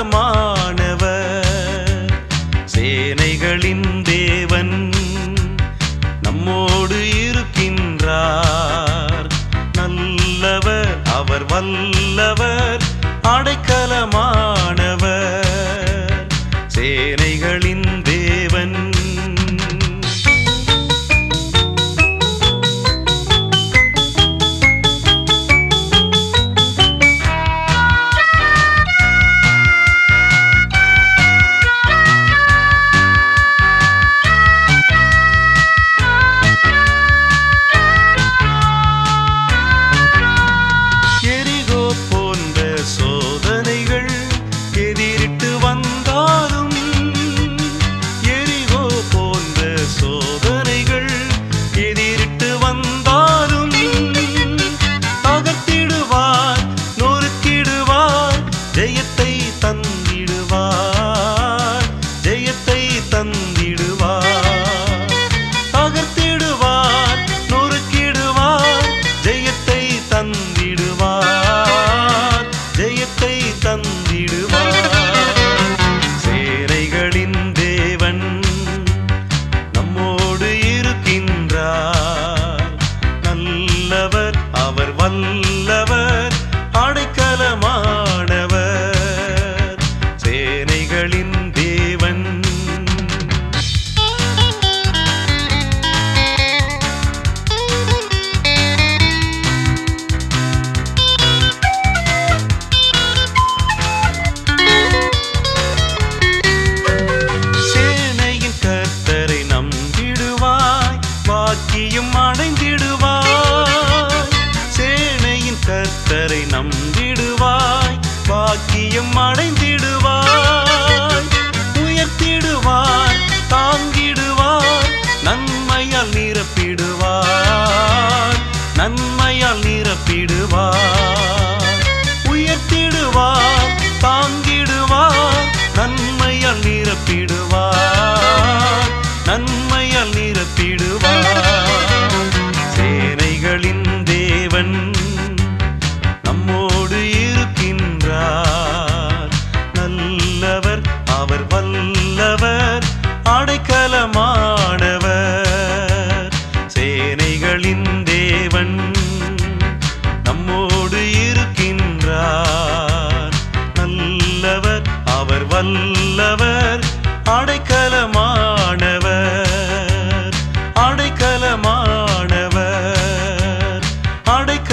மாதமா கர்த்தரை நம்பிடுவாய் பாக்கியம் அடைந்திடுவாய். உயர்த்திடுவாய் தாங்கிடுவாய் நன்மையால் நிரப்பிடுவாய். நன்மையால் நிரப்பிடுவாய். அடைக்கலமானவர் அடைக்கலமானவர் அடைக்க